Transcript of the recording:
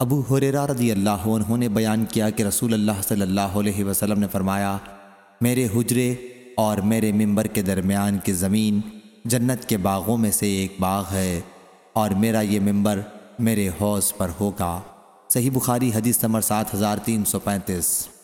ابو حریرہ رضی اللہ عنہ نے بیان کیا کہ رسول اللہ صلی اللہ علیہ وسلم نے فرمایا، میرے حجرے اور میرے ممبر کے درمیان کی زمین جنت کے باغوں میں سے ایک باغ ہے اور میرا یہ ممبر میرے حوض پر ہوگا۔ صحیح بخاری حدیث نمبر سات ہزار تین سو پینتیس۔